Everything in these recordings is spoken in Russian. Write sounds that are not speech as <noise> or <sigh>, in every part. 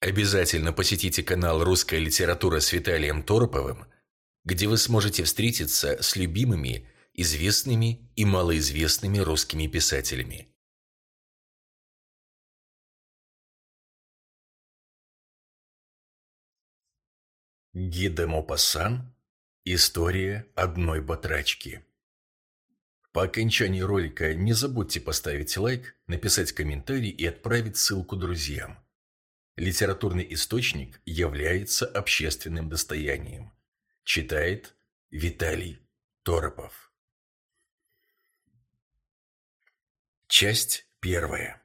Обязательно посетите канал «Русская литература» с Виталием Тороповым, где вы сможете встретиться с любимыми, известными и малоизвестными русскими писателями. Гиде Мопассан История одной батрачки По окончании ролика не забудьте поставить лайк, написать комментарий и отправить ссылку друзьям. Литературный источник является общественным достоянием. Читает Виталий Торопов. Часть первая.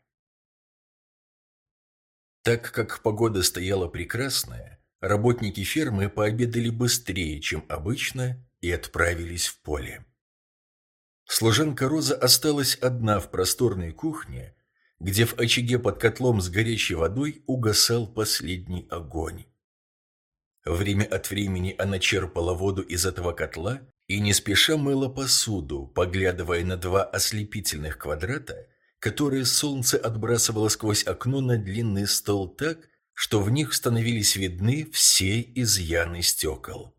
Так как погода стояла прекрасная, работники фермы пообедали быстрее, чем обычно, и отправились в поле. Служанка Роза осталась одна в просторной кухне, где в очаге под котлом с горячей водой угасал последний огонь. Время от времени она черпала воду из этого котла и не спеша мыла посуду, поглядывая на два ослепительных квадрата, которые солнце отбрасывало сквозь окно на длинный стол так, что в них становились видны все изъяны стекол.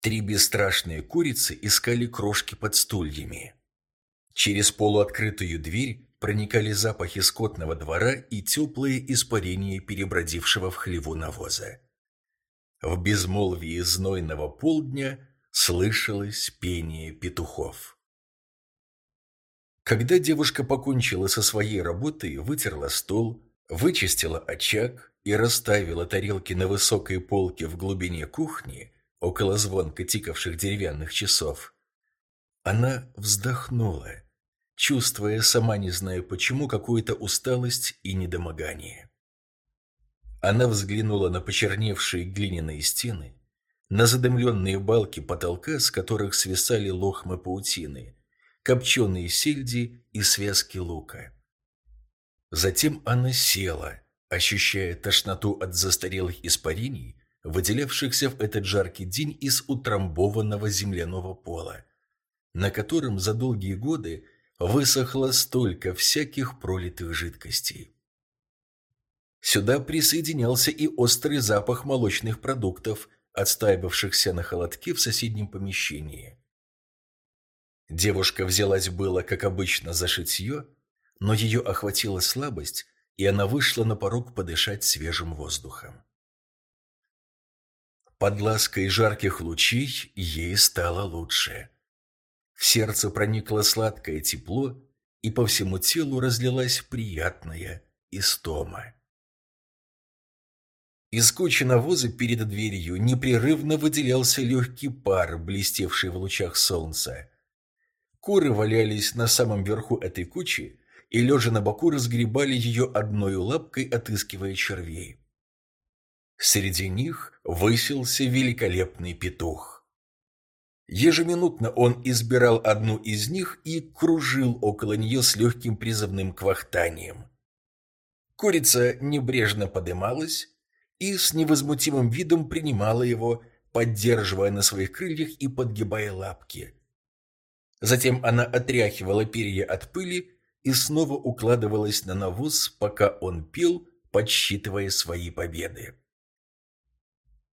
Три бесстрашные курицы искали крошки под стульями. Через полуоткрытую дверь проникали запахи скотного двора и теплые испарения перебродившего в хлеву навоза. В безмолвии знойного полдня слышалось пение петухов. Когда девушка покончила со своей работой, вытерла стол, вычистила очаг и расставила тарелки на высокой полке в глубине кухни, около звонко тикавших деревянных часов. Она вздохнула, чувствуя, сама не зная почему, какую-то усталость и недомогание. Она взглянула на почерневшие глиняные стены, на задымленные балки потолка, с которых свисали лохмы паутины, копченые сельди и связки лука. Затем она села, ощущая тошноту от застарелых испарений, выделявшихся в этот жаркий день из утрамбованного земляного пола, на котором за долгие годы высохло столько всяких пролитых жидкостей. Сюда присоединялся и острый запах молочных продуктов, отстаивавшихся на холодке в соседнем помещении. Девушка взялась было, как обычно, за шитье, но ее охватила слабость, и она вышла на порог подышать свежим воздухом. Под лаской жарких лучей ей стало лучше. В сердце проникло сладкое тепло, и по всему телу разлилась приятная истома. Из кучи навоза перед дверью непрерывно выделялся легкий пар, блестевший в лучах солнца. Куры валялись на самом верху этой кучи, и, лежа на боку, разгребали ее одной лапкой, отыскивая червей. Среди них высился великолепный петух. Ежеминутно он избирал одну из них и кружил около нее с легким призывным квахтанием. Курица небрежно подымалась и с невозмутимым видом принимала его, поддерживая на своих крыльях и подгибая лапки. Затем она отряхивала перья от пыли и снова укладывалась на навоз, пока он пил, подсчитывая свои победы.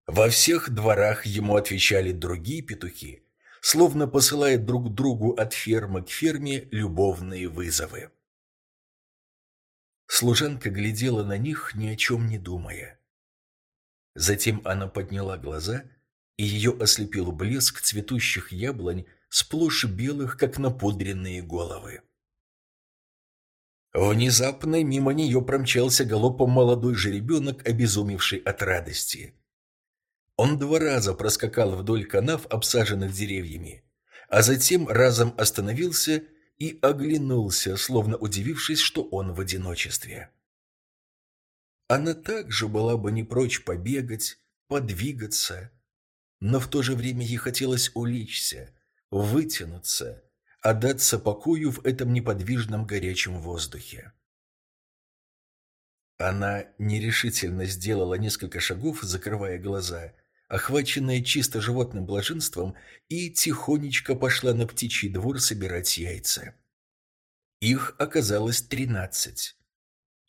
Во всех дворах ему отвечали другие петухи, словно посылая друг другу от фермы к ферме любовные вызовы. Служанка глядела на них, ни о чем не думая. Затем она подняла глаза, и ее ослепил блеск цветущих яблонь, сплошь белых, как напудренные головы. Внезапно мимо нее промчался галопом молодой жеребенок, обезумевший от радости. Он два раза проскакал вдоль канав, обсаженных деревьями, а затем разом остановился и оглянулся, словно удивившись, что он в одиночестве. Она также была бы не прочь побегать, подвигаться, но в то же время ей хотелось улечься, вытянуться, отдаться покою в этом неподвижном горячем воздухе. Она нерешительно сделала несколько шагов, закрывая глаза, охваченная чисто животным блаженством, и тихонечко пошла на птичий двор собирать яйца. Их оказалось тринадцать.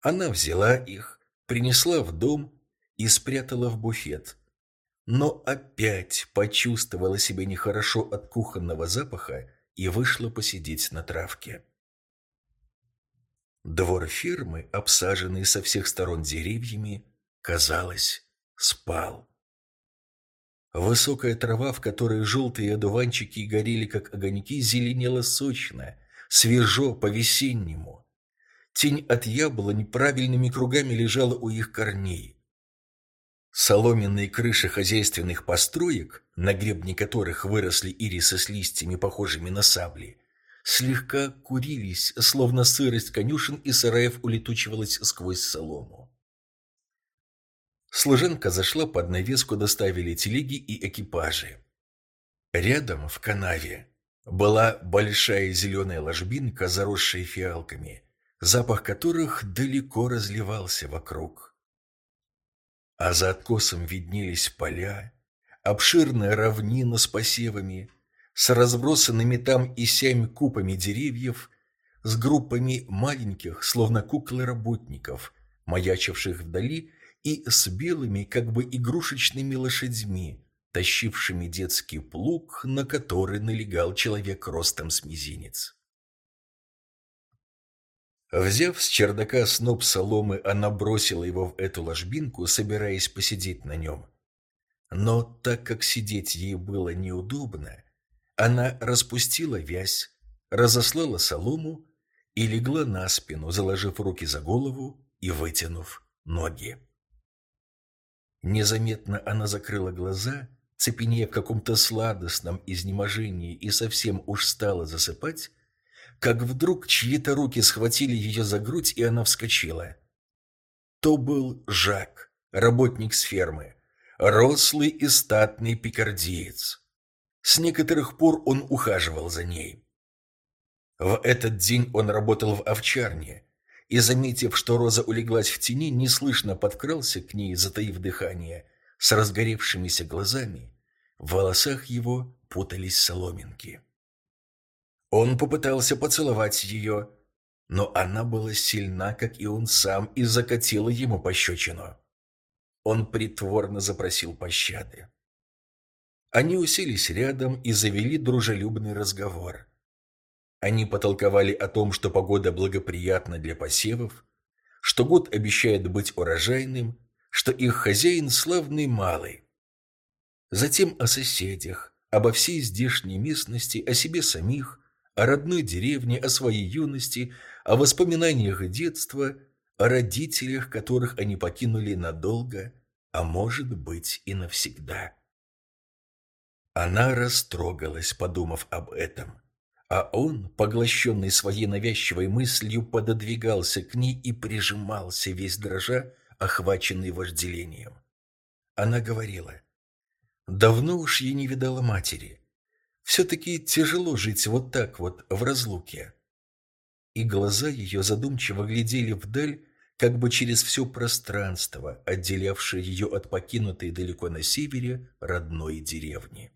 Она взяла их, принесла в дом и спрятала в буфет. Но опять почувствовала себя нехорошо от кухонного запаха и вышла посидеть на травке. Двор фермы, обсаженный со всех сторон деревьями, казалось, спал. Высокая трава, в которой желтые одуванчики горели, как огоньки, зеленела сочно, свежо, по-весеннему. Тень от яблонь правильными кругами лежала у их корней. Соломенные крыши хозяйственных построек, на гребне которых выросли ирисы с листьями, похожими на сабли, слегка курились, словно сырость конюшен и сараев улетучивалась сквозь солому. Служенка зашла под навес, куда ставили телеги и экипажи. Рядом, в канаве, была большая зеленая ложбинка, заросшая фиалками, запах которых далеко разливался вокруг. А за откосом виднелись поля, обширная равнина с посевами, с разбросанными там и сям купами деревьев, с группами маленьких, словно куклы работников, маячивших вдали и с белыми, как бы игрушечными лошадьми, тащившими детский плуг, на который налегал человек ростом с мизинец. Взяв с чердака сноп соломы, она бросила его в эту ложбинку, собираясь посидеть на нем. Но так как сидеть ей было неудобно, она распустила вязь, разослала солому и легла на спину, заложив руки за голову и вытянув ноги. Незаметно она закрыла глаза, цепенея в каком-то сладостном изнеможении и совсем уж стала засыпать, как вдруг чьи-то руки схватили ее за грудь, и она вскочила. То был Жак, работник с фермы, рослый и статный пикардиец. С некоторых пор он ухаживал за ней. В этот день он работал в овчарне, и, заметив, что Роза улеглась в тени, неслышно подкрался к ней, затаив дыхание, с разгоревшимися глазами. В волосах его путались соломинки. Он попытался поцеловать ее, но она была сильна, как и он сам, и закатила ему пощечину. Он притворно запросил пощады. Они уселись рядом и завели дружелюбный разговор. Они потолковали о том, что погода благоприятна для посевов, что год обещает быть урожайным, что их хозяин славный малый. Затем о соседях, обо всей здешней местности, о себе самих, о родной деревне, о своей юности, о воспоминаниях детства, о родителях, которых они покинули надолго, а может быть и навсегда. Она растрогалась, подумав об этом. А он, поглощенный своей навязчивой мыслью, пододвигался к ней и прижимался, весь дрожа, охваченный вожделением. Она говорила, давно уж я не видала матери. Все-таки тяжело жить вот так вот, в разлуке. И глаза ее задумчиво глядели вдаль, как бы через все пространство, отделявшее ее от покинутой далеко на севере родной деревни.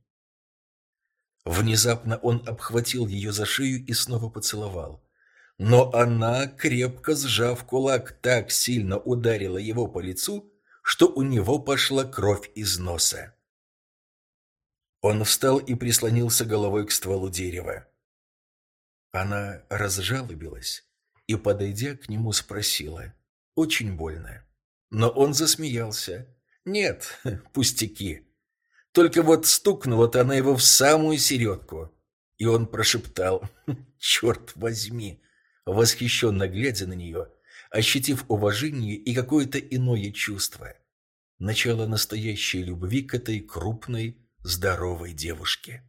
Внезапно он обхватил ее за шею и снова поцеловал. Но она, крепко сжав кулак, так сильно ударила его по лицу, что у него пошла кровь из носа. Он встал и прислонился головой к стволу дерева. Она разжалобилась и, подойдя к нему, спросила. Очень больно. Но он засмеялся. «Нет, <laughs> пустяки. Только вот стукнула-то она его в самую середку. И он прошептал «Черт возьми!» восхищенно глядя на нее, ощутив уважение и какое-то иное чувство. Начало настоящей любви к этой крупной, здоровой девушке.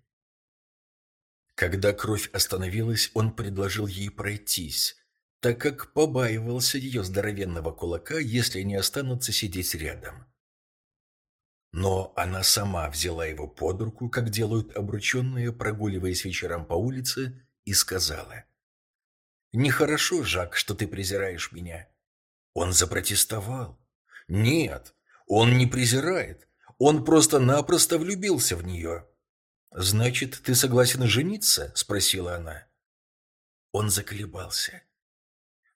Когда кровь остановилась, он предложил ей пройтись, так как побаивался ее здоровенного кулака, если они останутся сидеть рядом. Но она сама взяла его под руку, как делают обрученные, прогуливаясь вечером по улице, и сказала. «Нехорошо, Жак, что ты презираешь меня». Он запротестовал. «Нет, он не презирает. Он просто-напросто влюбился в нее». «Значит, ты согласен жениться?» – спросила она. Он заколебался.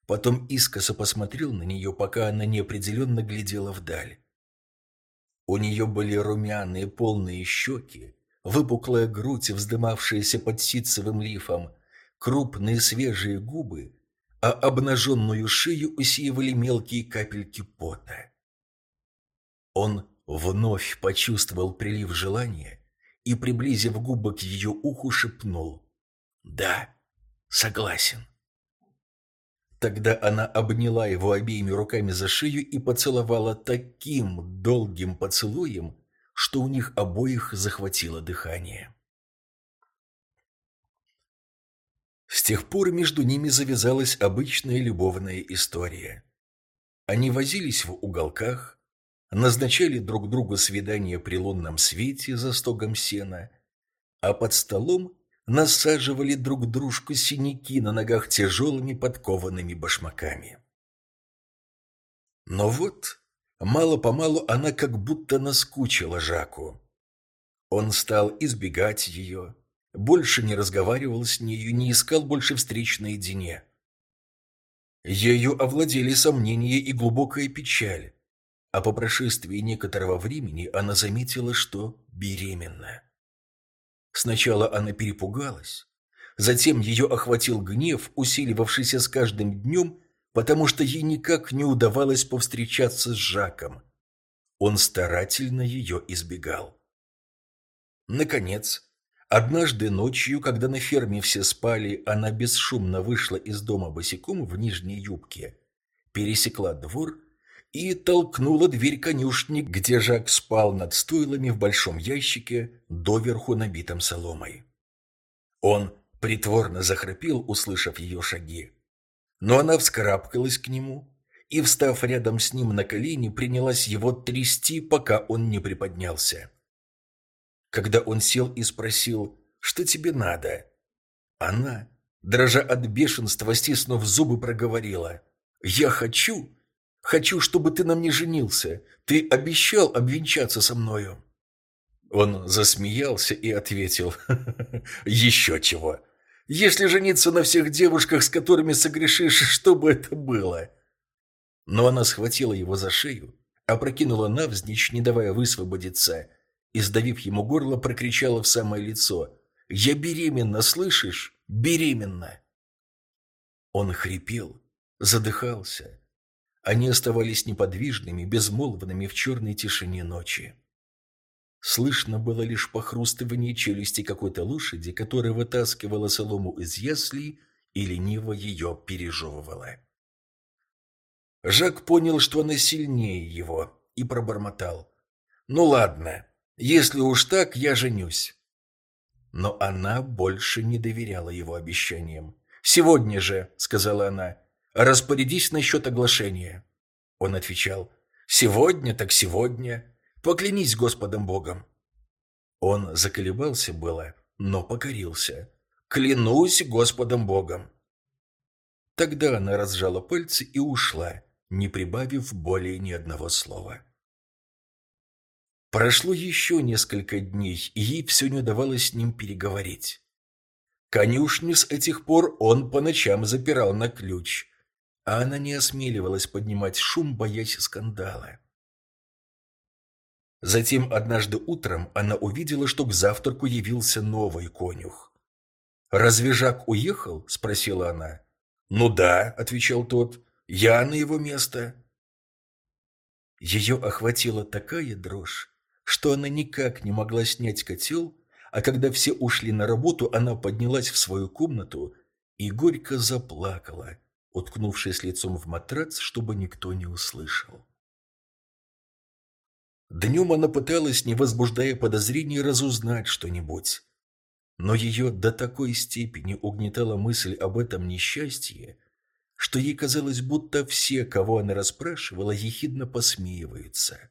потом искоса посмотрел на нее, пока она неопределенно глядела вдаль. У нее были румяные полные щеки, выпуклая грудь, вздымавшаяся под ситцевым лифом, крупные свежие губы, а обнаженную шею усеивали мелкие капельки пота. Он вновь почувствовал прилив желания и, приблизив губы к ее уху, шепнул «Да, согласен». Тогда она обняла его обеими руками за шею и поцеловала таким долгим поцелуем, что у них обоих захватило дыхание. С тех пор между ними завязалась обычная любовная история. Они возились в уголках, назначали друг другу свидания при лунном свете за стогом сена, а под столом насаживали друг дружку синяки на ногах тяжелыми подкованными башмаками. Но вот, мало-помалу она как будто наскучила Жаку. Он стал избегать ее, больше не разговаривал с нею, не искал больше встреч наедине. Ею овладели сомнения и глубокая печаль, а по прошествии некоторого времени она заметила, что беременна. Сначала она перепугалась, затем ее охватил гнев, усиливавшийся с каждым днем, потому что ей никак не удавалось повстречаться с Жаком. Он старательно ее избегал. Наконец, однажды ночью, когда на ферме все спали, она бесшумно вышла из дома босиком в нижней юбке, пересекла двор и толкнула дверь конюшни, где Жак спал над стойлами в большом ящике, доверху набитом соломой. Он притворно захрапел, услышав ее шаги. Но она вскарабкалась к нему и, встав рядом с ним на колени, принялась его трясти, пока он не приподнялся. Когда он сел и спросил, что тебе надо, она, дрожа от бешенства, стиснув зубы, проговорила, «Я хочу, Хочу, чтобы ты на мне женился. Ты обещал обвенчаться со мною». Он засмеялся и ответил, <laughs> «Еще чего. Если жениться на всех девушках, с которыми согрешишь, <laughs> что бы это было?» Но она схватила его за шею, опрокинула навзничь, не давая высвободиться, и, сдавив ему горло, прокричала в самое лицо, «Я беременна, слышишь? Беременна!» Он хрипел, задыхался, они оставались неподвижными, безмолвными в черной тишине ночи. Слышно было лишь похрустывание челюсти какой-то лошади, которая вытаскивала солому из яслей и лениво ее пережевывала. Жак понял, что она сильнее его, и пробормотал. «Ну ладно, если уж так, я женюсь». Но она больше не доверяла его обещаниям. «Сегодня же», — сказала она, Распорядись насчет оглашения. Он отвечал, сегодня так сегодня. Поклянись Господом Богом. Он заколебался было, но покорился. Клянусь Господом Богом. Тогда она разжала пальцы и ушла, не прибавив более ни одного слова. Прошло еще несколько дней, и ей все не удавалось с ним переговорить. Конюшню с этих пор он по ночам запирал на ключ, а она не осмеливалась поднимать шум, боясь скандала. Затем однажды утром она увидела, что к завтраку явился новый конюх. «Разве Жак уехал?» – спросила она. «Ну да», – отвечал тот, – «я на его место». Ее охватила такая дрожь, что она никак не могла снять котел, а когда все ушли на работу, она поднялась в свою комнату и горько заплакала, уткнувшись лицом в матрац, чтобы никто не услышал. Днем она пыталась, не возбуждая подозрений, разузнать что-нибудь. Но ее до такой степени угнетала мысль об этом несчастье, что ей казалось, будто все, кого она расспрашивала, ехидно посмеиваются.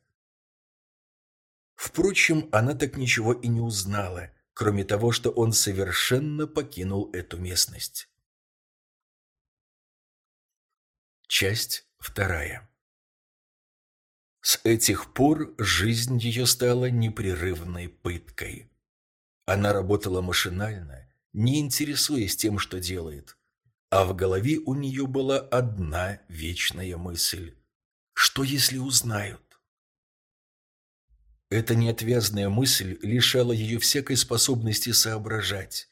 Впрочем, она так ничего и не узнала, кроме того, что он совершенно покинул эту местность. Часть вторая. С этих пор жизнь ее стала непрерывной пыткой. Она работала машинально, не интересуясь тем, что делает. а в голове у нее была одна вечная мысль. Что если узнают? Эта неотвязная мысль лишала ее всякой способности соображать.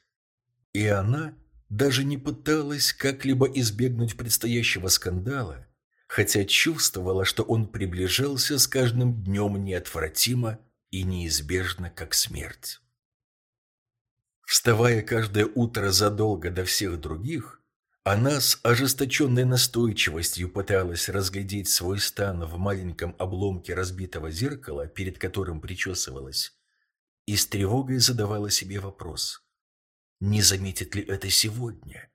И она даже не пыталась как-либо избегнуть предстоящего скандала, хотя чувствовала, что он приближался с каждым днем неотвратимо и неизбежно, как смерть. Вставая каждое утро задолго до всех других, она с ожесточенной настойчивостью пыталась разглядеть свой стан в маленьком обломке разбитого зеркала, перед которым причесывалась, и с тревогой задавала себе вопрос, не заметит ли это сегодня.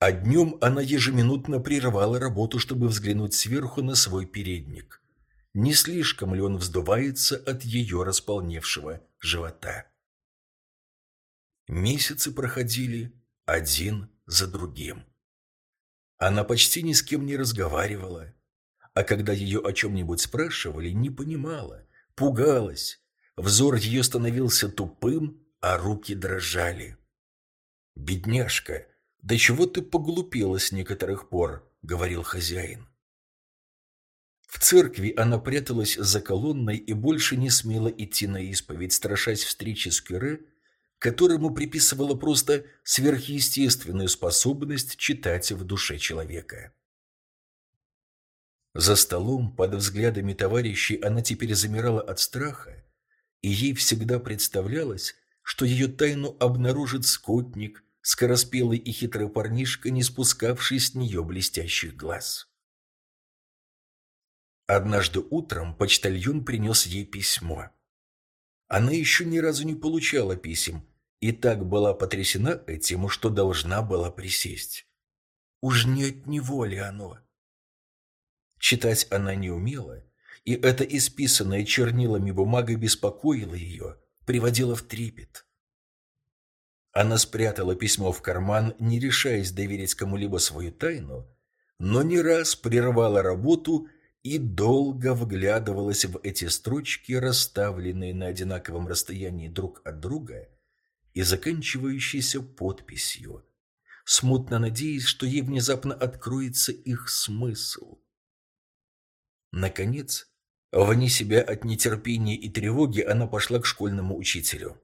А днем она ежеминутно прерывала работу, чтобы взглянуть сверху на свой передник. Не слишком ли он вздувается от ее располневшего живота? Месяцы проходили один за другим. Она почти ни с кем не разговаривала, а когда ее о чем-нибудь спрашивали, не понимала, пугалась. Взор ее становился тупым, а руки дрожали. «Бедняжка, да чего ты поглупела с некоторых пор?» — говорил хозяин. В церкви она пряталась за колонной и больше не смела идти на исповедь, страшась встречи с Кюре, которому приписывала просто сверхъестественную способность читать в душе человека. За столом, под взглядами товарищей, она теперь замирала от страха, и ей всегда представлялось, что ее тайну обнаружит скотник, скороспелый и хитрый парнишка, не спускавший с нее блестящих глаз. Однажды утром почтальон принес ей письмо. Она еще ни разу не получала писем, и так была потрясена этим, что должна была присесть. Уж не от него ли оно? Читать она не умела, и эта исписанная чернилами бумага беспокоила ее, приводила в трепет. Она спрятала письмо в карман, не решаясь доверить кому-либо свою тайну, но не раз прервала работу и долго вглядывалась в эти строчки, расставленные на одинаковом расстоянии друг от друга, и заканчивающейся подписью, смутно надеясь, что ей внезапно откроется их смысл. Наконец, вне себя от нетерпения и тревоги, она пошла к школьному учителю.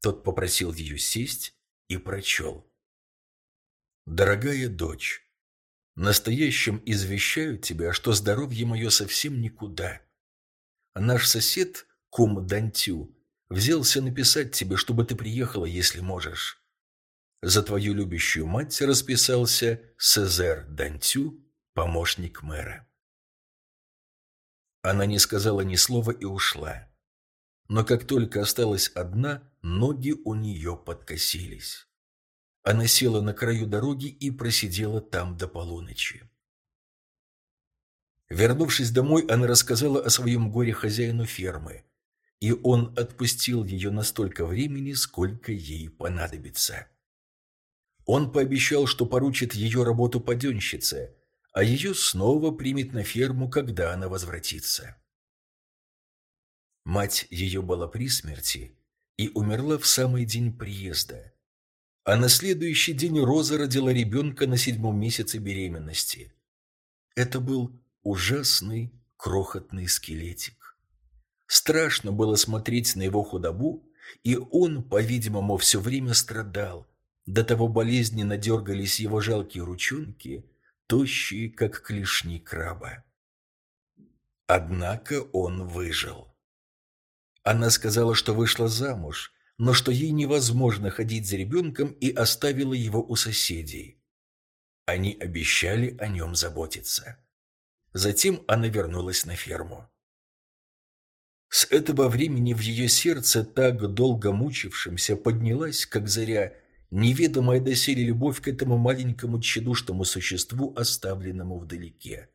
Тот попросил ее сесть и прочел. «Дорогая дочь, настоящим извещаю тебя, что здоровье мое совсем никуда. Наш сосед, кум Дантю, Взялся написать тебе, чтобы ты приехала, если можешь. За твою любящую мать расписался Сезер Дантю, помощник мэра. Она не сказала ни слова и ушла. Но как только осталась одна, ноги у нее подкосились. Она села на краю дороги и просидела там до полуночи. Вернувшись домой, она рассказала о своем горе хозяину фермы – и он отпустил ее на столько времени, сколько ей понадобится. Он пообещал, что поручит ее работу паденщице, а ее снова примет на ферму, когда она возвратится. Мать ее была при смерти и умерла в самый день приезда. А на следующий день Роза родила ребенка на седьмом месяце беременности. Это был ужасный крохотный скелетик. Страшно было смотреть на его худобу, и он, по-видимому, все время страдал. До того болезненно дергались его жалкие ручонки, тощие, как клешни краба. Однако он выжил. Она сказала, что вышла замуж, но что ей невозможно ходить за ребенком и оставила его у соседей. Они обещали о нем заботиться. Затем она вернулась на ферму. С этого времени в ее сердце, так долго мучившимся, поднялась, как заря, неведомая доселе любовь к этому маленькому тщедушному существу, оставленному вдалеке.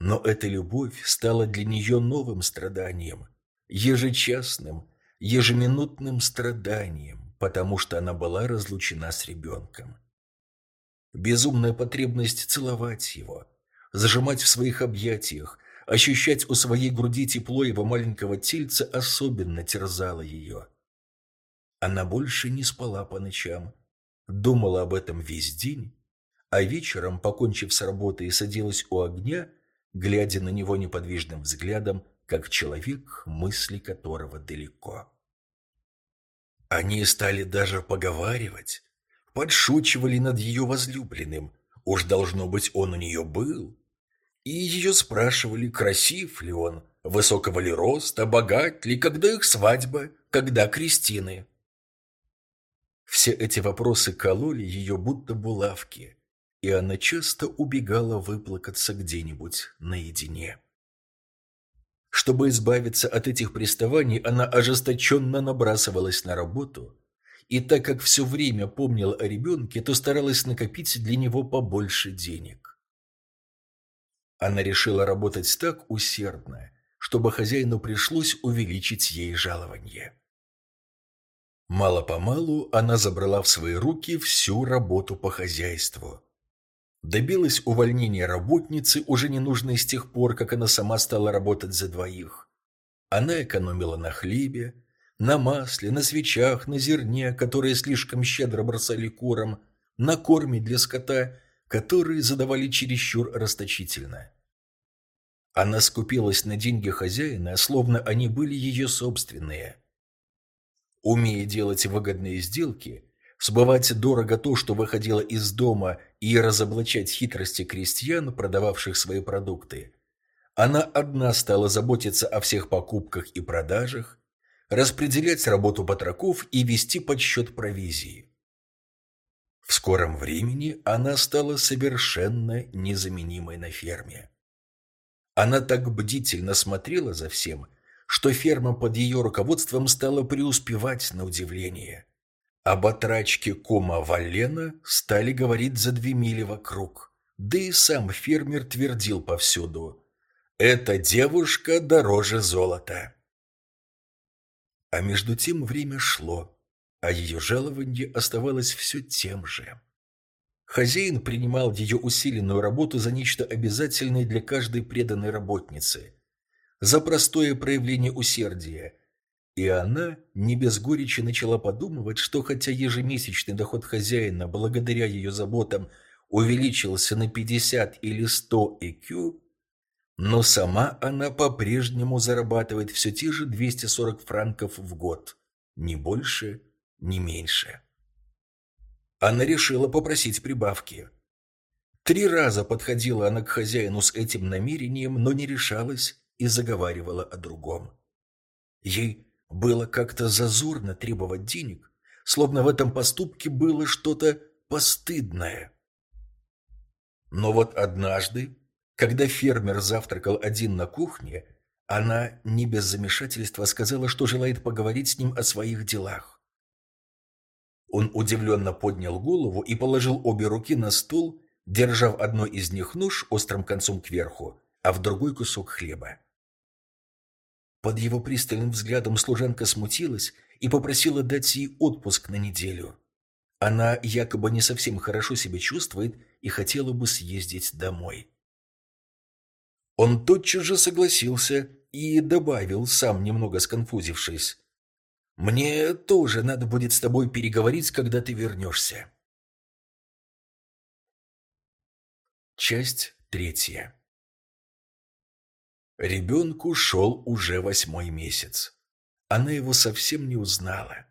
Но эта любовь стала для нее новым страданием, ежечасным, ежеминутным страданием, потому что она была разлучена с ребенком. Безумная потребность целовать его, зажимать в своих объятиях, Ощущать у своей груди тепло его маленького тельца особенно терзало ее. Она больше не спала по ночам, думала об этом весь день, а вечером, покончив с работой, садилась у огня, глядя на него неподвижным взглядом, как человек, мысли которого далеко. Они стали даже поговаривать, подшучивали над ее возлюбленным, уж должно быть он у нее был, и ее спрашивали, красив ли он, высокого ли роста, богат ли, когда их свадьба, когда крестины. Все эти вопросы кололи ее будто булавки, и она часто убегала выплакаться где-нибудь наедине. Чтобы избавиться от этих приставаний, она ожесточенно набрасывалась на работу, и так как все время помнила о ребенке, то старалась накопить для него побольше денег. Она решила работать так усердно, чтобы хозяину пришлось увеличить ей жалование. Мало-помалу она забрала в свои руки всю работу по хозяйству. Добилась увольнения работницы, уже не нужной с тех пор, как она сама стала работать за двоих. Она экономила на хлебе, на масле, на свечах, на зерне, которые слишком щедро бросали курам, на корме для скота, которые задавали чересчур расточительно. Она скупилась на деньги хозяина, словно они были ее собственные. Умея делать выгодные сделки, сбывать дорого то, что выходило из дома, и разоблачать хитрости крестьян, продававших свои продукты, она одна стала заботиться о всех покупках и продажах, распределять работу батраков и вести подсчет провизии. В скором времени она стала совершенно незаменимой на ферме. Она так бдительно смотрела за всем, что ферма под ее руководством стала преуспевать на удивление. Об отрачке кома Валена стали говорить за две мили вокруг, да и сам фермер твердил повсюду «Эта девушка дороже золота». А между тем время шло, а ее жалование оставалось все тем же. Хозяин принимал ее усиленную работу за нечто обязательное для каждой преданной работницы, за простое проявление усердия. И она не без горечи начала подумывать, что хотя ежемесячный доход хозяина, благодаря ее заботам, увеличился на 50 или 100 ЭКЮ, но сама она по-прежнему зарабатывает все те же 240 франков в год, ни больше, ни меньше. Она решила попросить прибавки. Три раза подходила она к хозяину с этим намерением, но не решалась и заговаривала о другом. Ей было как-то зазорно требовать денег, словно в этом поступке было что-то постыдное. Но вот однажды, когда фермер завтракал один на кухне, она не без замешательства сказала, что желает поговорить с ним о своих делах. Он удивленно поднял голову и положил обе руки на стол, держа в одной из них нож острым концом кверху, а в другой кусок хлеба. Под его пристальным взглядом служанка смутилась и попросила дать ей отпуск на неделю. Она якобы не совсем хорошо себя чувствует и хотела бы съездить домой. Он тотчас же согласился и добавил, сам немного сконфузившись. Мне тоже надо будет с тобой переговорить, когда ты вернешься. Часть третья. Ребенку шел уже восьмой месяц. Она его совсем не узнала.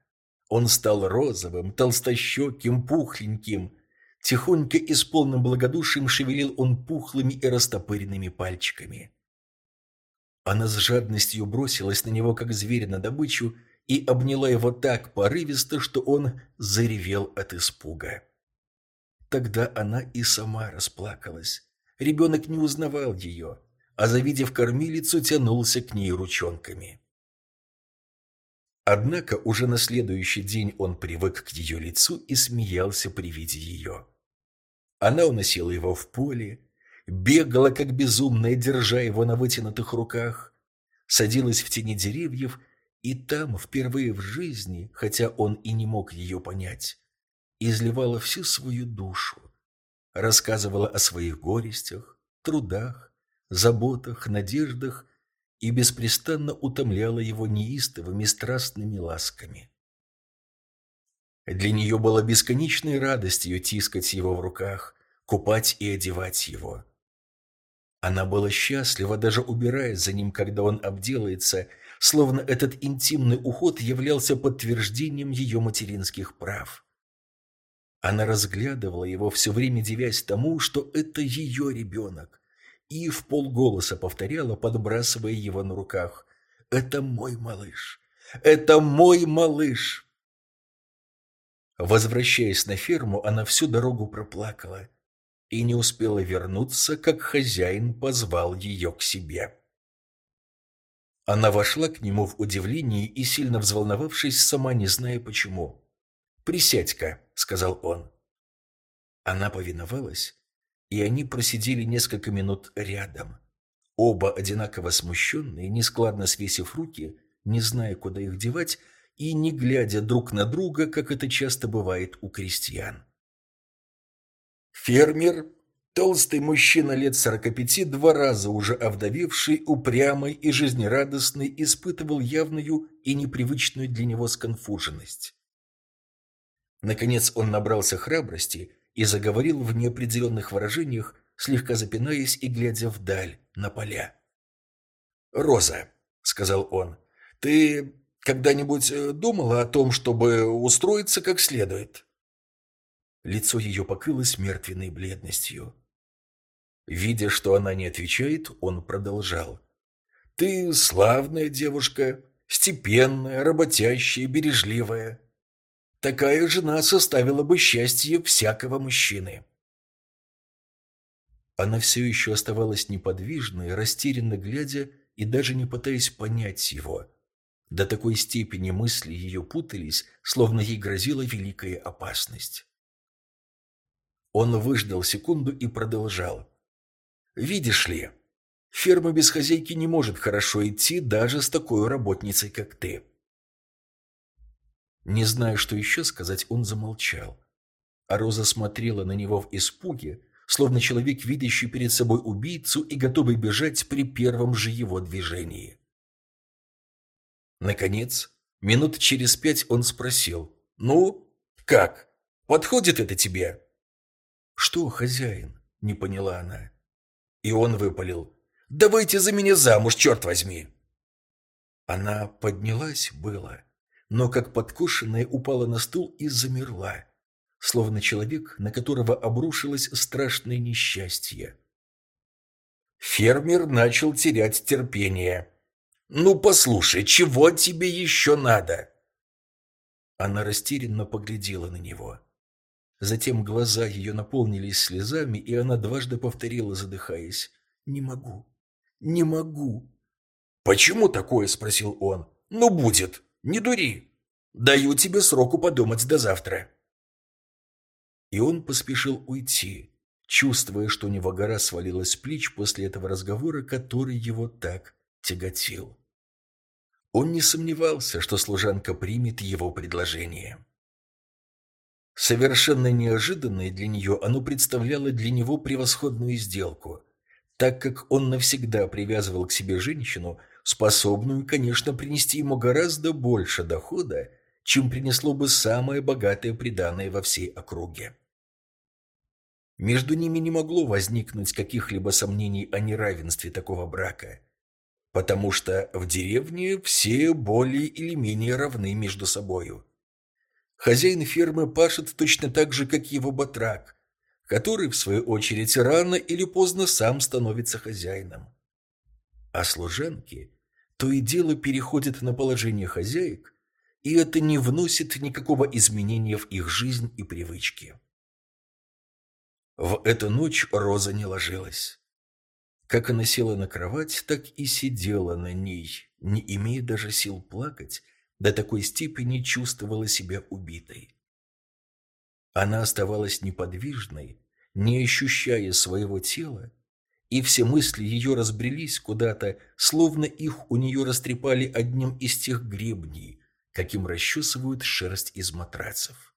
Он стал розовым, толстощеким, пухленьким. Тихонько и с полным благодушием шевелил он пухлыми и растопыренными пальчиками. Она с жадностью бросилась на него, как зверь на добычу, и обняла его так порывисто, что он заревел от испуга. Тогда она и сама расплакалась. Ребенок не узнавал ее, а, завидев кормилицу, тянулся к ней ручонками. Однако уже на следующий день он привык к ее лицу и смеялся при виде ее. Она уносила его в поле, бегала как безумная, держа его на вытянутых руках, садилась в тени деревьев и там, впервые в жизни, хотя он и не мог ее понять, изливала всю свою душу, рассказывала о своих горестях, трудах, заботах, надеждах и беспрестанно утомляла его неистовыми страстными ласками. Для нее было бесконечной радостью тискать его в руках, купать и одевать его. Она была счастлива, даже убирая за ним, когда он обделается, словно этот интимный уход являлся подтверждением ее материнских прав. Она разглядывала его, все время девясь тому, что это ее ребенок, и в полголоса повторяла, подбрасывая его на руках. «Это мой малыш! Это мой малыш!» Возвращаясь на ферму, она всю дорогу проплакала и не успела вернуться, как хозяин позвал ее к себе. Она вошла к нему в удивлении и, сильно взволновавшись, сама не зная почему. «Присядь-ка», — сказал он. Она повиновалась, и они просидели несколько минут рядом. Оба одинаково смущенные, нескладно свесив руки, не зная, куда их девать, и не глядя друг на друга, как это часто бывает у крестьян. Фермер, толстый мужчина лет сорока пяти, два раза уже овдовевший, упрямый и жизнерадостный, испытывал явную и непривычную для него сконфуженность. Наконец он набрался храбрости и заговорил в неопределенных выражениях, слегка запинаясь и глядя вдаль, на поля. «Роза», — сказал он, — «ты когда-нибудь э, думала о том, чтобы устроиться как следует?» Лицо ее покрылось мертвенной бледностью. Видя, что она не отвечает, он продолжал. «Ты славная девушка, степенная, работящая, бережливая. Такая жена составила бы счастье всякого мужчины». Она все еще оставалась неподвижной, растерянно глядя и даже не пытаясь понять его. До такой степени мысли ее путались, словно ей грозила великая опасность. Он выждал секунду и продолжал. «Видишь ли, ферма без хозяйки не может хорошо идти даже с такой работницей, как ты». Не зная, что еще сказать, он замолчал. А Роза смотрела на него в испуге, словно человек, видящий перед собой убийцу и готовый бежать при первом же его движении. Наконец, минут через пять он спросил. «Ну, как? Подходит это тебе?» «Что, хозяин?» – не поняла она. И он выпалил. «Давайте за меня замуж, черт возьми!» Она поднялась было, но как подкушенная упала на стул и замерла словно человек, на которого обрушилось страшное несчастье. Фермер начал терять терпение. «Ну, послушай, чего тебе еще надо?» Она растерянно поглядела на него. Затем глаза ее наполнились слезами, и она дважды повторила, задыхаясь. «Не могу, не могу». «Почему такое?» – спросил он. «Ну, будет, не дури. Даю тебе сроку подумать до завтра». И он поспешил уйти, чувствуя, что у него гора свалилась с плеч после этого разговора, который его так тяготил. Он не сомневался, что служанка примет его предложение. Совершенно неожиданное для нее оно представляло для него превосходную сделку, так как он навсегда привязывал к себе женщину, способную, конечно, принести ему гораздо больше дохода, чем принесло бы самое богатое приданое во всей округе. Между ними не могло возникнуть каких-либо сомнений о неравенстве такого брака, потому что в деревне все более или менее равны между собою. Хозяин фермы пашет точно так же, как его батрак, который, в свою очередь, рано или поздно сам становится хозяином. А служанки то и дело переходят на положение хозяек, и это не вносит никакого изменения в их жизнь и привычки. В эту ночь Роза не ложилась. Как она села на кровать, так и сидела на ней, не имея даже сил плакать, до такой степени чувствовала себя убитой. Она оставалась неподвижной, не ощущая своего тела, и все мысли ее разбрелись куда-то, словно их у нее растрепали одним из тех гребней, каким расчесывают шерсть из матрацев.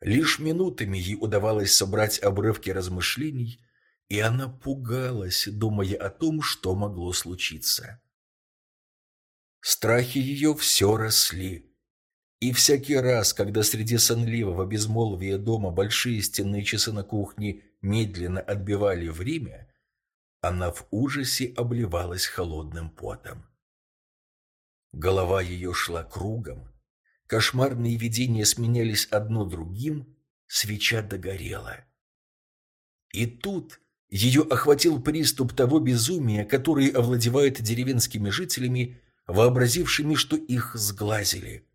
Лишь минутами ей удавалось собрать обрывки размышлений, и она пугалась, думая о том, что могло случиться. Страхи ее все росли. И всякий раз, когда среди сонливого безмолвия дома большие стенные часы на кухне медленно отбивали время, она в ужасе обливалась холодным потом. Голова ее шла кругом, кошмарные видения сменялись одно другим, свеча догорела. И тут ее охватил приступ того безумия, который овладевает деревенскими жителями, вообразившими, что их сглазили.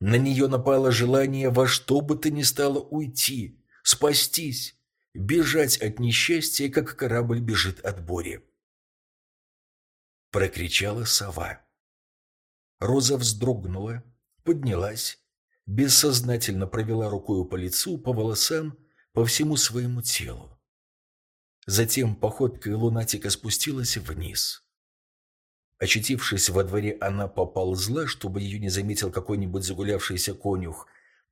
На нее напало желание во что бы то ни стало уйти, спастись, бежать от несчастья, как корабль бежит от бури. Прокричала сова. Роза вздрогнула, поднялась, бессознательно провела рукою по лицу, по волосам, по всему своему телу. Затем походкой лунатика спустилась вниз. Очутившись во дворе, она поползла, чтобы ее не заметил какой-нибудь загулявшийся конюх,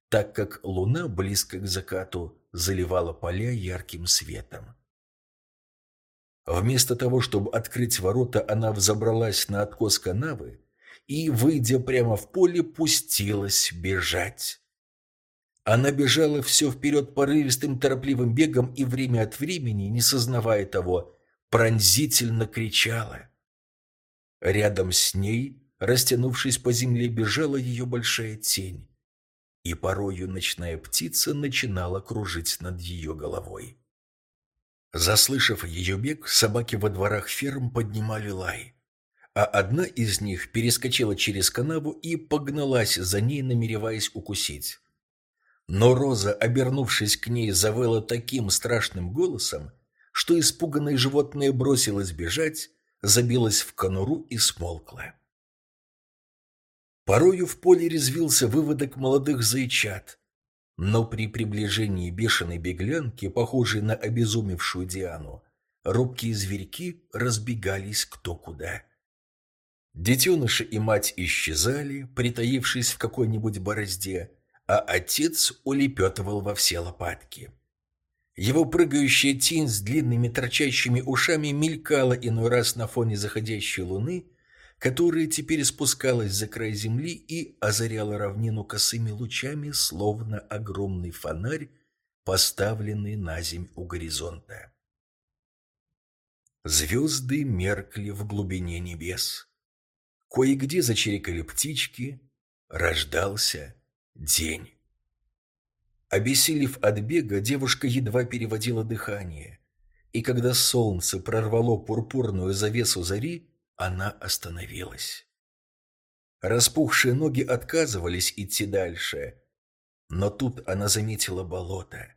так как луна близко к закату заливала поля ярким светом. Вместо того, чтобы открыть ворота, она взобралась на откос канавы и, выйдя прямо в поле, пустилась бежать. Она бежала все вперед порывистым торопливым бегом и время от времени, не сознавая того, пронзительно кричала. Рядом с ней, растянувшись по земле, бежала ее большая тень, и порою ночная птица начинала кружить над ее головой. Заслышав ее бег, собаки во дворах ферм поднимали лай а одна из них перескочила через канаву и погналась за ней, намереваясь укусить. Но Роза, обернувшись к ней, завыла таким страшным голосом, что испуганное животное бросилось бежать, забилось в конуру и смолкло. Порою в поле резвился выводок молодых зайчат, но при приближении бешеной беглянки, похожей на обезумевшую Диану, робкие зверьки разбегались кто куда. Детеныши и мать исчезали, притаившись в какой-нибудь борозде, а отец улепетывал во все лопатки. Его прыгающая тень с длинными торчащими ушами мелькала иной раз на фоне заходящей луны, которая теперь спускалась за край земли и озаряла равнину косыми лучами, словно огромный фонарь, поставленный на земь у горизонта. Звезды меркли в глубине небес. Кое-где зачирикали птички, рождался день. Обессилев от бега, девушка едва переводила дыхание, и когда солнце прорвало пурпурную завесу зари, она остановилась. Распухшие ноги отказывались идти дальше, но тут она заметила болото.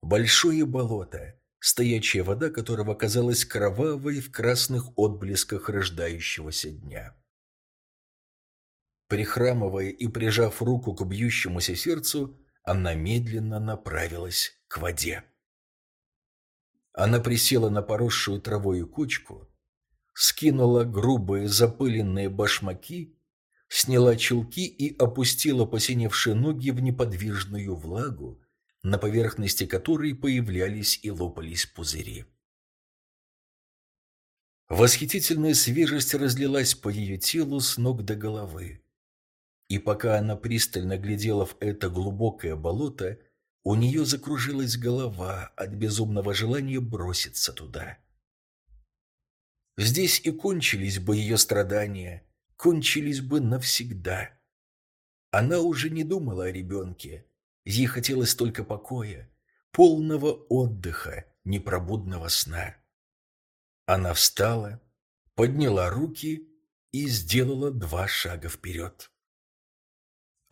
Большое болото, стоячая вода которого казалась кровавой в красных отблесках рождающегося дня. Прихрамывая и прижав руку к бьющемуся сердцу, она медленно направилась к воде. Она присела на поросшую травою кучку, скинула грубые запыленные башмаки, сняла чулки и опустила посиневшие ноги в неподвижную влагу, на поверхности которой появлялись и лопались пузыри. Восхитительная свежесть разлилась по ее телу с ног до головы. И пока она пристально глядела в это глубокое болото, у нее закружилась голова от безумного желания броситься туда. Здесь и кончились бы ее страдания, кончились бы навсегда. Она уже не думала о ребенке, ей хотелось только покоя, полного отдыха, непробудного сна. Она встала, подняла руки и сделала два шага вперед.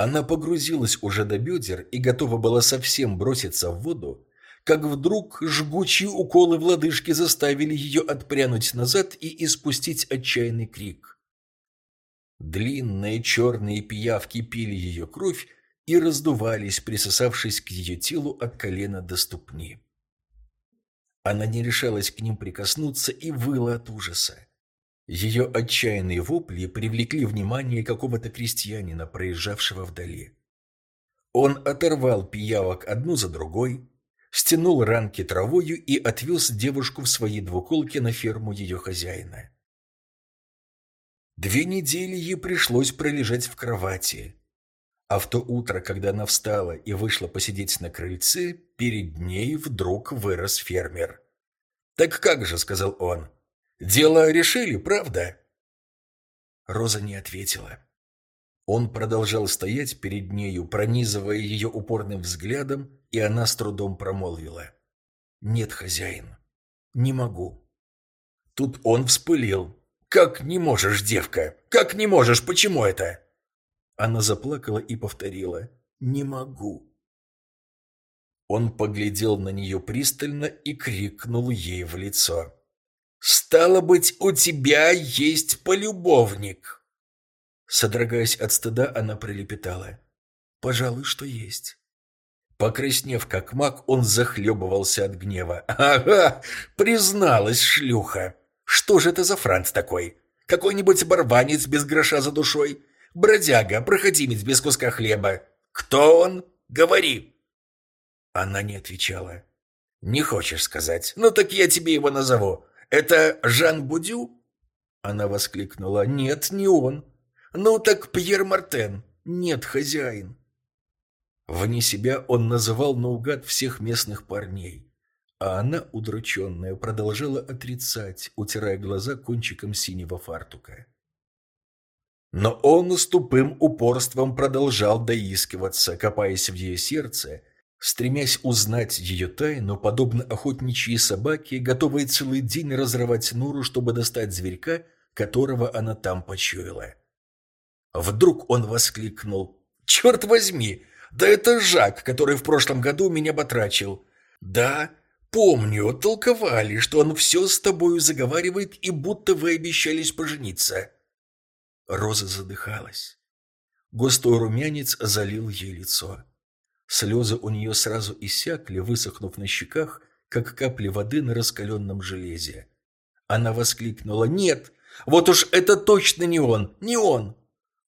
Она погрузилась уже до бедер и готова была совсем броситься в воду, как вдруг жгучие уколы в лодыжке заставили ее отпрянуть назад и испустить отчаянный крик. Длинные черные пиявки пили ее кровь и раздувались, присосавшись к ее телу от колена до ступни. Она не решалась к ним прикоснуться и выла от ужаса. Ее отчаянные вопли привлекли внимание какого-то крестьянина, проезжавшего вдали. Он оторвал пиявок одну за другой, стянул ранки травою и отвез девушку в свои двуколки на ферму ее хозяина. Две недели ей пришлось пролежать в кровати, А в то утро, когда она встала и вышла посидеть на крыльце, перед ней вдруг вырос фермер. «Так как же», — сказал он, — «дело решили, правда?» Роза не ответила. Он продолжал стоять перед нею, пронизывая ее упорным взглядом, и она с трудом промолвила. «Нет, хозяин, не могу». Тут он вспылил. «Как не можешь, девка? Как не можешь? Почему это?» Она заплакала и повторила. «Не могу». Он поглядел на нее пристально и крикнул ей в лицо. «Стало быть, у тебя есть полюбовник!» Содрогаясь от стыда, она пролепетала. «Пожалуй, что есть». Покраснев как маг, он захлебывался от гнева. «Ага, призналась шлюха! Что же это за Франц такой? Какой-нибудь оборванец без гроша за душой? Бродяга, проходимец без куска хлеба? Кто он? Говори!» Она не отвечала. «Не хочешь сказать? Ну так я тебе его назову. Это Жан Будю?» Она воскликнула. «Нет, не он. Ну так Пьер Мартен. Нет, хозяин». Вне себя он называл наугад всех местных парней, а она, удрученная, продолжала отрицать, утирая глаза кончиком синего фартука. Но он с тупым упорством продолжал доискиваться, копаясь в ее сердце, стремясь узнать ее тайну, подобно охотничьей собаке, готовой целый день разрывать нору, чтобы достать зверька, которого она там почуяла. Вдруг он воскликнул. «Черт возьми! Да это Жак, который в прошлом году меня батрачил. Да, помню, толковали, что он все с тобою заговаривает, и будто вы обещались пожениться». Роза задыхалась. Густой румянец залил ей лицо. Слезы у нее сразу иссякли, высохнув на щеках, как капли воды на раскаленном железе. Она воскликнула «Нет, вот уж это точно не он, не он!»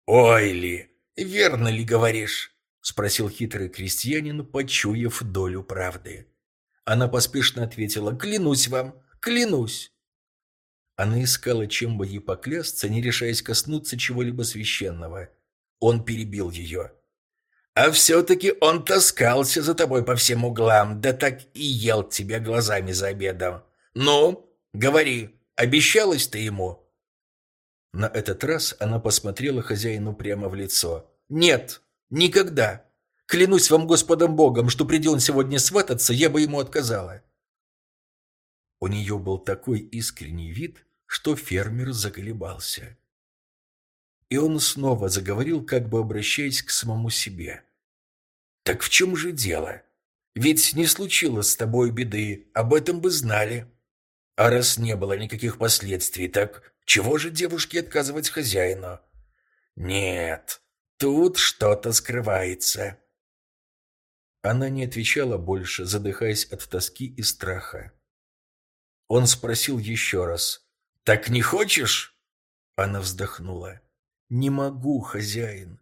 «Ой ли, верно ли говоришь?» — спросил хитрый крестьянин, почуяв долю правды. Она поспешно ответила «Клянусь вам, клянусь!» Она искала, чем бы ей поклясться, не решаясь коснуться чего-либо священного. Он перебил ее. А все-таки он таскался за тобой по всем углам, да так и ел тебя глазами за обедом. Ну, говори, обещалась ты ему?» На этот раз она посмотрела хозяину прямо в лицо. «Нет, никогда. Клянусь вам Господом Богом, что приди он сегодня свататься, я бы ему отказала». У нее был такой искренний вид, что фермер заколебался. И он снова заговорил, как бы обращаясь к самому себе. «Так в чем же дело? Ведь не случилось с тобой беды, об этом бы знали. А раз не было никаких последствий, так чего же девушке отказывать хозяину? Нет, тут что-то скрывается». Она не отвечала больше, задыхаясь от тоски и страха. Он спросил еще раз. «Так не хочешь?» Она вздохнула. «Не могу, хозяин».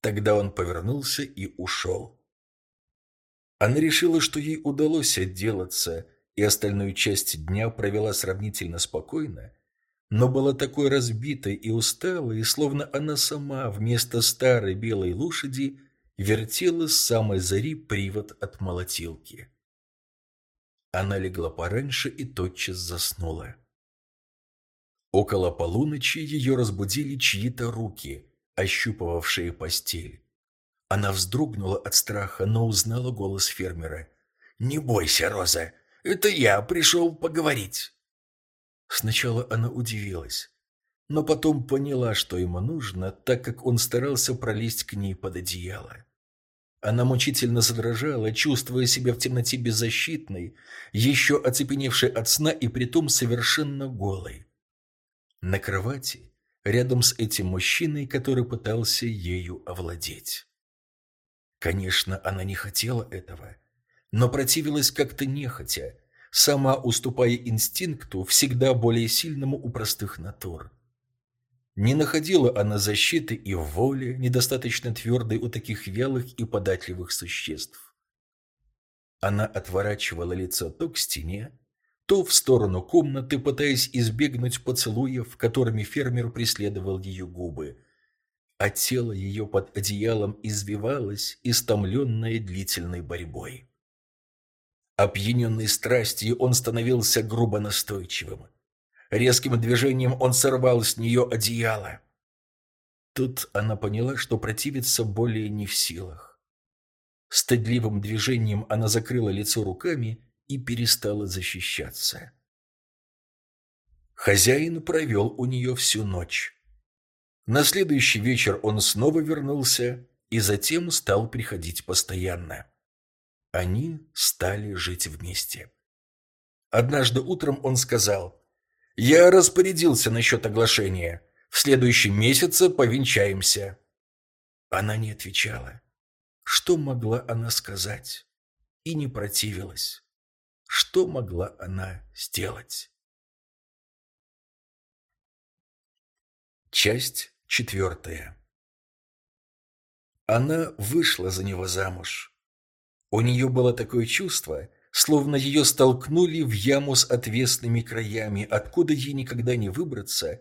Тогда он повернулся и ушел. Она решила, что ей удалось отделаться, и остальную часть дня провела сравнительно спокойно, но была такой разбитой и усталой, словно она сама вместо старой белой лошади вертела с самой зари привод от молотилки. Она легла пораньше и тотчас заснула. Около полуночи ее разбудили чьи-то руки, ощупывавшие постель. Она вздрогнула от страха, но узнала голос фермера. «Не бойся, Роза, это я пришел поговорить». Сначала она удивилась, но потом поняла, что ему нужно, так как он старался пролезть к ней под одеяло. Она мучительно задрожала, чувствуя себя в темноте беззащитной, еще оцепеневшей от сна и притом совершенно голой. На кровати, рядом с этим мужчиной, который пытался ею овладеть. Конечно, она не хотела этого, но противилась как-то нехотя, сама уступая инстинкту, всегда более сильному у простых натур. Не находила она защиты и в воле, недостаточно твердой у таких вялых и податливых существ. Она отворачивала лицо то к стене, то в сторону комнаты, пытаясь избегнуть поцелуев, которыми фермер преследовал ее губы. а тело ее под одеялом извивалось, истомленное длительной борьбой. Опьяненный страстью, он становился грубо настойчивым. Резким движением он сорвал с нее одеяло. Тут она поняла, что противиться более не в силах. Стыдливым движением она закрыла лицо руками и перестала защищаться. Хозяин провел у нее всю ночь. На следующий вечер он снова вернулся и затем стал приходить постоянно. Они стали жить вместе. Однажды утром он сказал, «Я распорядился насчет оглашения. В следующем месяце повенчаемся». Она не отвечала. Что могла она сказать? И не противилась. Что могла она сделать? Часть четвертая. Она вышла за него замуж. У нее было такое чувство, словно ее столкнули в яму с отвесными краями, откуда ей никогда не выбраться,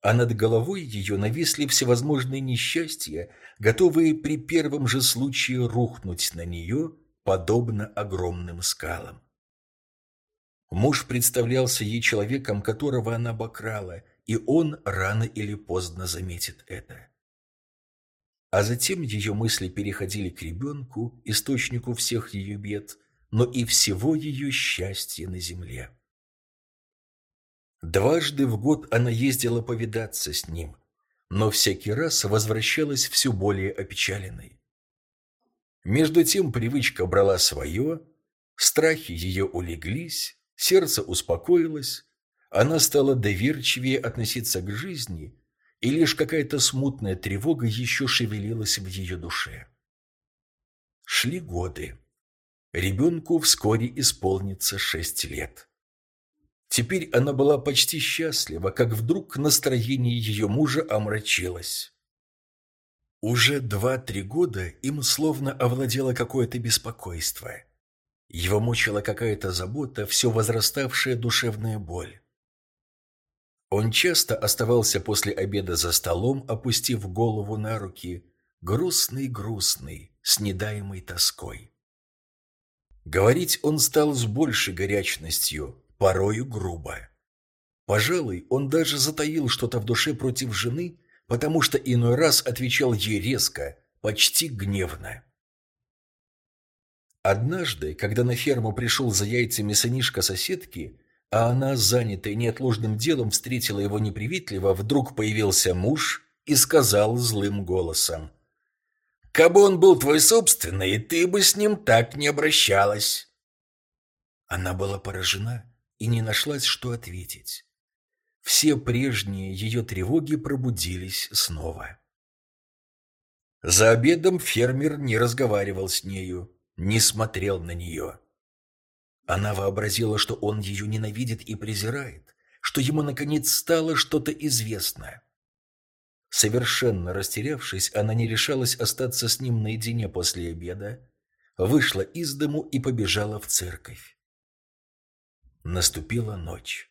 а над головой ее нависли всевозможные несчастья, готовые при первом же случае рухнуть на нее, подобно огромным скалам. Муж представлялся ей человеком, которого она обокрала, и он рано или поздно заметит это. А затем ее мысли переходили к ребенку, источнику всех ее бед, но и всего ее счастья на земле. Дважды в год она ездила повидаться с ним, но всякий раз возвращалась все более опечаленной. Между тем привычка брала свое, страхи ее улеглись, сердце успокоилось, она стала доверчивее относиться к жизни, и лишь какая-то смутная тревога еще шевелилась в ее душе. Шли годы. Ребенку вскоре исполнится шесть лет. Теперь она была почти счастлива, как вдруг настроение ее мужа омрачилось. Уже два-три года им словно овладело какое-то беспокойство. Его мучила какая-то забота, все возраставшая душевная боль. Он часто оставался после обеда за столом, опустив голову на руки, грустный-грустный, с недаемой тоской. Говорить он стал с большей горячностью, порою грубо. Пожалуй, он даже затаил что-то в душе против жены, потому что иной раз отвечал ей резко, почти гневно. Однажды, когда на ферму пришел за яйцами сынишка соседки, а она, занятая неотложным делом, встретила его неприветливо, вдруг появился муж и сказал злым голосом. «Кабы он был твой собственный, ты бы с ним так не обращалась». Она была поражена и не нашлась, что ответить. Все прежние ее тревоги пробудились снова. За обедом фермер не разговаривал с нею, не смотрел на нее. Она вообразила, что он ее ненавидит и презирает, что ему, наконец, стало что-то известно. Совершенно растерявшись, она не решалась остаться с ним наедине после обеда, вышла из дому и побежала в церковь. Наступила ночь.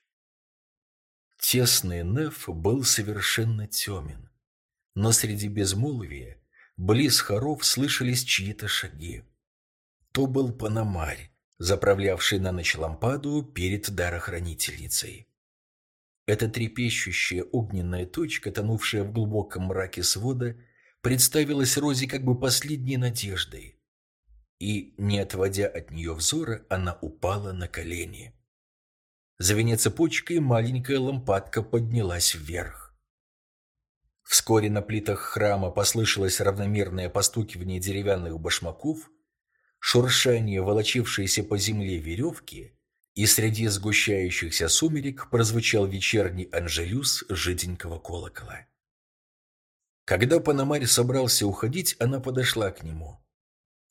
Тесный неф был совершенно темен, но среди безмолвия близ хоров слышались чьи-то шаги. То был Панамарь, заправлявший на ночь лампаду перед дарохранительницей. Эта трепещущая огненная точка, тонувшая в глубоком мраке свода, представилась Розе как бы последней надеждой. И, не отводя от нее взора, она упала на колени. Звеня цепочкой, маленькая лампадка поднялась вверх. Вскоре на плитах храма послышалось равномерное постукивание деревянных башмаков, шуршание волочившейся по земле веревки, и среди сгущающихся сумерек прозвучал вечерний анжелюс жиденького колокола. Когда Панамарь собрался уходить, она подошла к нему.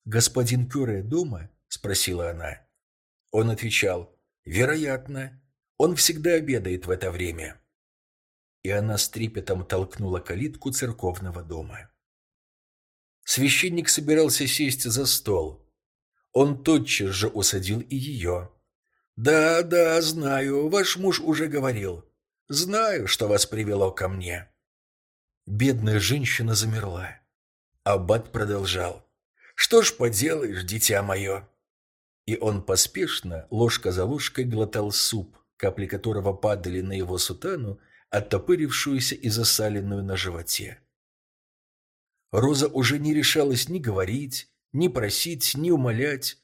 «Господин Кюре дома?» – спросила она. Он отвечал, «Вероятно. Он всегда обедает в это время». И она с трепетом толкнула калитку церковного дома. Священник собирался сесть за стол, он тотчас же усадил и ее. «Да, да, знаю, ваш муж уже говорил. Знаю, что вас привело ко мне». Бедная женщина замерла. Аббат продолжал. «Что ж поделаешь, дитя мое?» И он поспешно, ложка за ложкой, глотал суп, капли которого падали на его сутану, оттопырившуюся и засаленную на животе. Роза уже не решалась ни говорить, ни просить, ни умолять.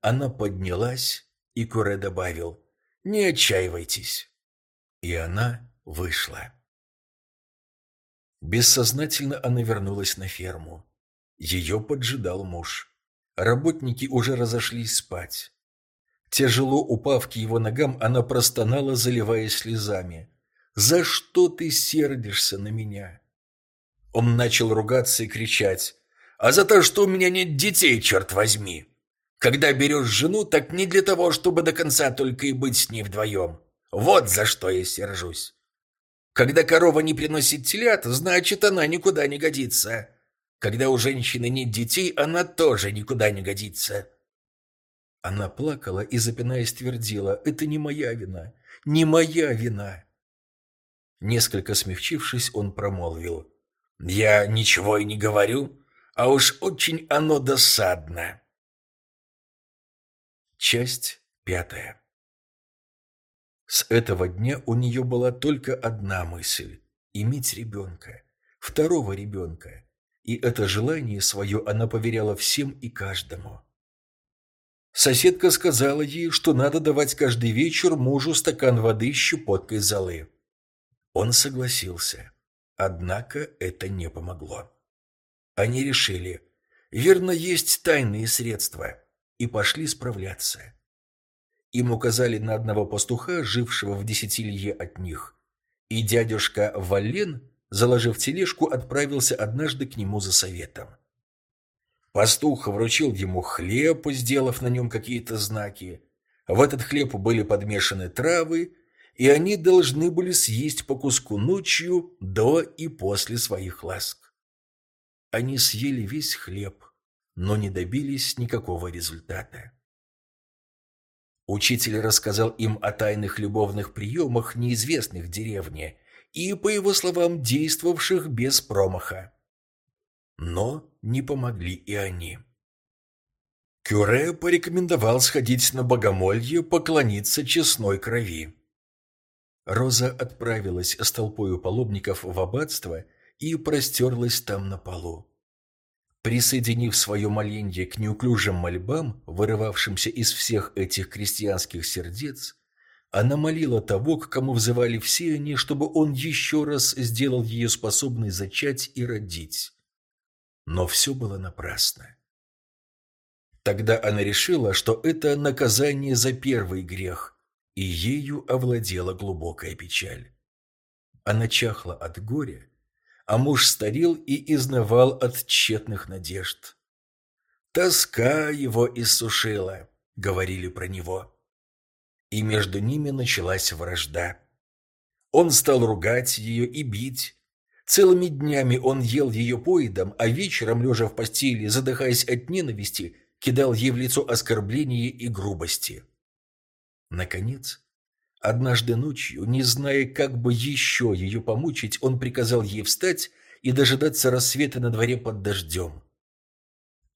Она поднялась, и Куре добавил «Не отчаивайтесь». И она вышла. Бессознательно она вернулась на ферму. Ее поджидал муж. Работники уже разошлись спать. Тяжело упав к его ногам, она простонала, заливаясь слезами. «За что ты сердишься на меня?» Он начал ругаться и кричать. «А за то, что у меня нет детей, черт возьми! Когда берешь жену, так не для того, чтобы до конца только и быть с ней вдвоем. Вот за что я сержусь. Когда корова не приносит телят, значит, она никуда не годится. Когда у женщины нет детей, она тоже никуда не годится». Она плакала и, запинаясь, твердила, «Это не моя вина, не моя вина». Несколько смягчившись, он промолвил, «Я ничего и не говорю, а уж очень оно досадно». Часть пятая С этого дня у нее была только одна мысль – иметь ребенка, второго ребенка, и это желание свое она поверяла всем и каждому. Соседка сказала ей, что надо давать каждый вечер мужу стакан воды с щепоткой золы. Он согласился. Однако это не помогло. Они решили, верно, есть тайные средства, и пошли справляться. Им указали на одного пастуха, жившего в десятилье от них, и дядюшка Вален, заложив тележку, отправился однажды к нему за советом. Пастух вручил ему хлеб, сделав на нем какие-то знаки. В этот хлеб были подмешаны травы, и они должны были съесть по куску ночью до и после своих ласк. Они съели весь хлеб, но не добились никакого результата. Учитель рассказал им о тайных любовных приемах, неизвестных деревне, и, по его словам, действовавших без промаха. Но не помогли и они. Кюре порекомендовал сходить на богомолье, поклониться честной крови. Роза отправилась с толпою паломников в аббатство и простерлась там на полу. Присоединив свое моленье к неуклюжим мольбам, вырывавшимся из всех этих крестьянских сердец, она молила того, к кому взывали все они, чтобы он еще раз сделал ее способной зачать и родить. Но все было напрасно. Тогда она решила, что это наказание за первый грех, и ею овладела глубокая печаль. Она чахла от горя, а муж старел и изнывал от тщетных надежд. «Тоска его иссушила», — говорили про него. И между ними началась вражда. Он стал ругать ее и бить, Целыми днями он ел ее поедом, а вечером, лежа в постели, задыхаясь от ненависти, кидал ей в лицо оскорбления и грубости. Наконец, однажды ночью, не зная, как бы еще ее помучить, он приказал ей встать и дожидаться рассвета на дворе под дождем.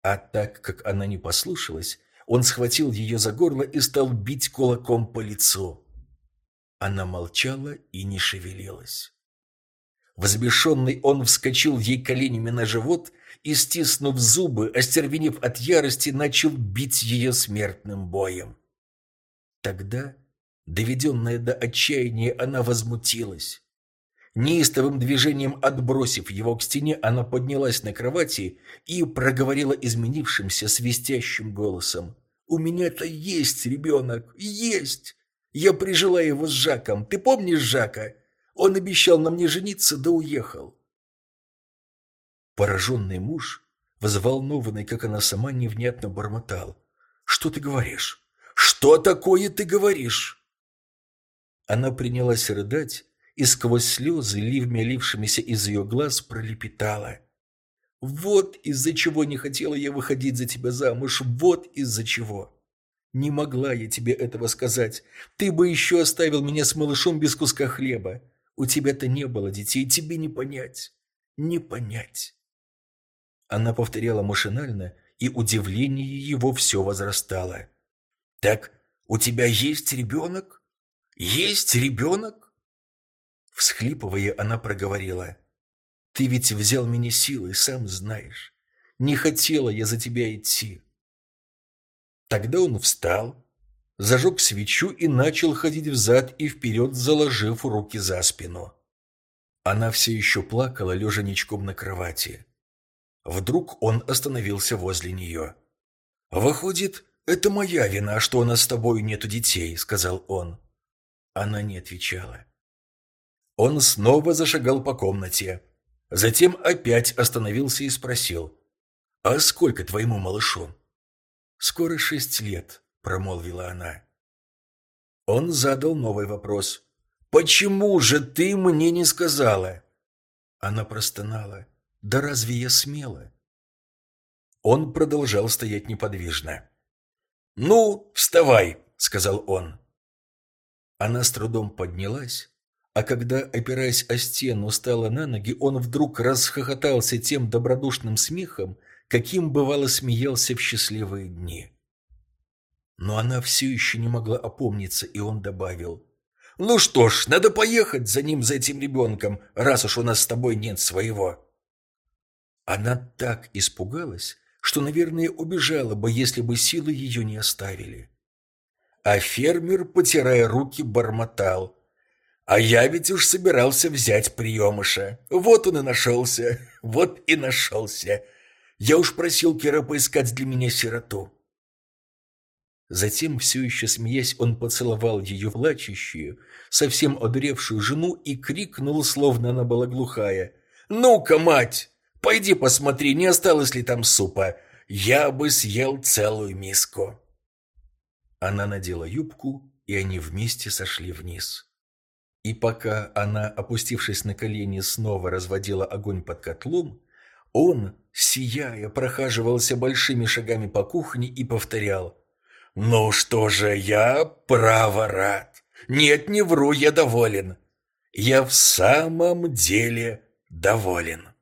А так как она не послушалась, он схватил ее за горло и стал бить кулаком по лицу. Она молчала и не шевелилась. Возбешенный он вскочил ей коленями на живот и, стиснув зубы, остервенев от ярости, начал бить ее смертным боем. Тогда, доведенная до отчаяния, она возмутилась. Неистовым движением отбросив его к стене, она поднялась на кровати и проговорила изменившимся свистящим голосом. «У меня-то есть ребенок, есть! Я прижила его с Жаком, ты помнишь Жака? Он обещал на мне жениться, да уехал. Пораженный муж, взволнованный, как она сама, невнятно бормотал. «Что ты говоришь? Что такое ты говоришь?» Она принялась рыдать и сквозь слезы, ливми лившимися из ее глаз, пролепетала. «Вот из-за чего не хотела я выходить за тебя замуж, вот из-за чего!» Не могла я тебе этого сказать. Ты бы еще оставил меня с малышом без куска хлеба. У тебя-то не было детей, тебе не понять. не понять. Она повторяла машинально, и удивление его все возрастало. «Так у тебя есть ребенок? Есть ребенок?» Всхлипывая, она проговорила. «Ты ведь взял меня силой, сам знаешь. Не хотела я за тебя идти». Тогда он встал, зажег свечу и начал ходить взад и вперед, заложив руки за спину. Она все еще плакала, лежа ничком на кровати. Вдруг он остановился возле нее. «Выходит, это моя вина, что у нас с тобой нету детей», — сказал он. Она не отвечала. Он снова зашагал по комнате. Затем опять остановился и спросил. «А сколько твоему малышу?» «Скоро шесть лет», — промолвила она. Он задал новый вопрос. «Почему же ты мне не сказала?» Она простонала. Да разве я смела? Он продолжал стоять неподвижно. «Ну, вставай!» — сказал он. Она с трудом поднялась, а когда, опираясь о стену, стала на ноги, он вдруг расхохотался тем добродушным смехом, каким бывало смеялся в счастливые дни. Но она все еще не могла опомниться, и он добавил. «Ну что ж, надо поехать за ним, за этим ребенком, раз уж у нас с тобой нет своего». Она так испугалась, что, наверное, убежала бы, если бы силы ее не оставили. А фермер, потирая руки, бормотал. «А я ведь уж собирался взять приемыша. Вот он и нашелся, вот и нашелся. Я уж просил Кира поискать для меня сироту». Затем, все еще смеясь, он поцеловал ее плачущую, совсем одуревшую жену и крикнул, словно она была глухая. «Ну-ка, мать, Пойди посмотри, не осталось ли там супа. Я бы съел целую миску». Она надела юбку, и они вместе сошли вниз. И пока она, опустившись на колени, снова разводила огонь под котлом, он, сияя, прохаживался большими шагами по кухне и повторял «Ну что же, я право рад. Нет, не вру, я доволен. Я в самом деле доволен».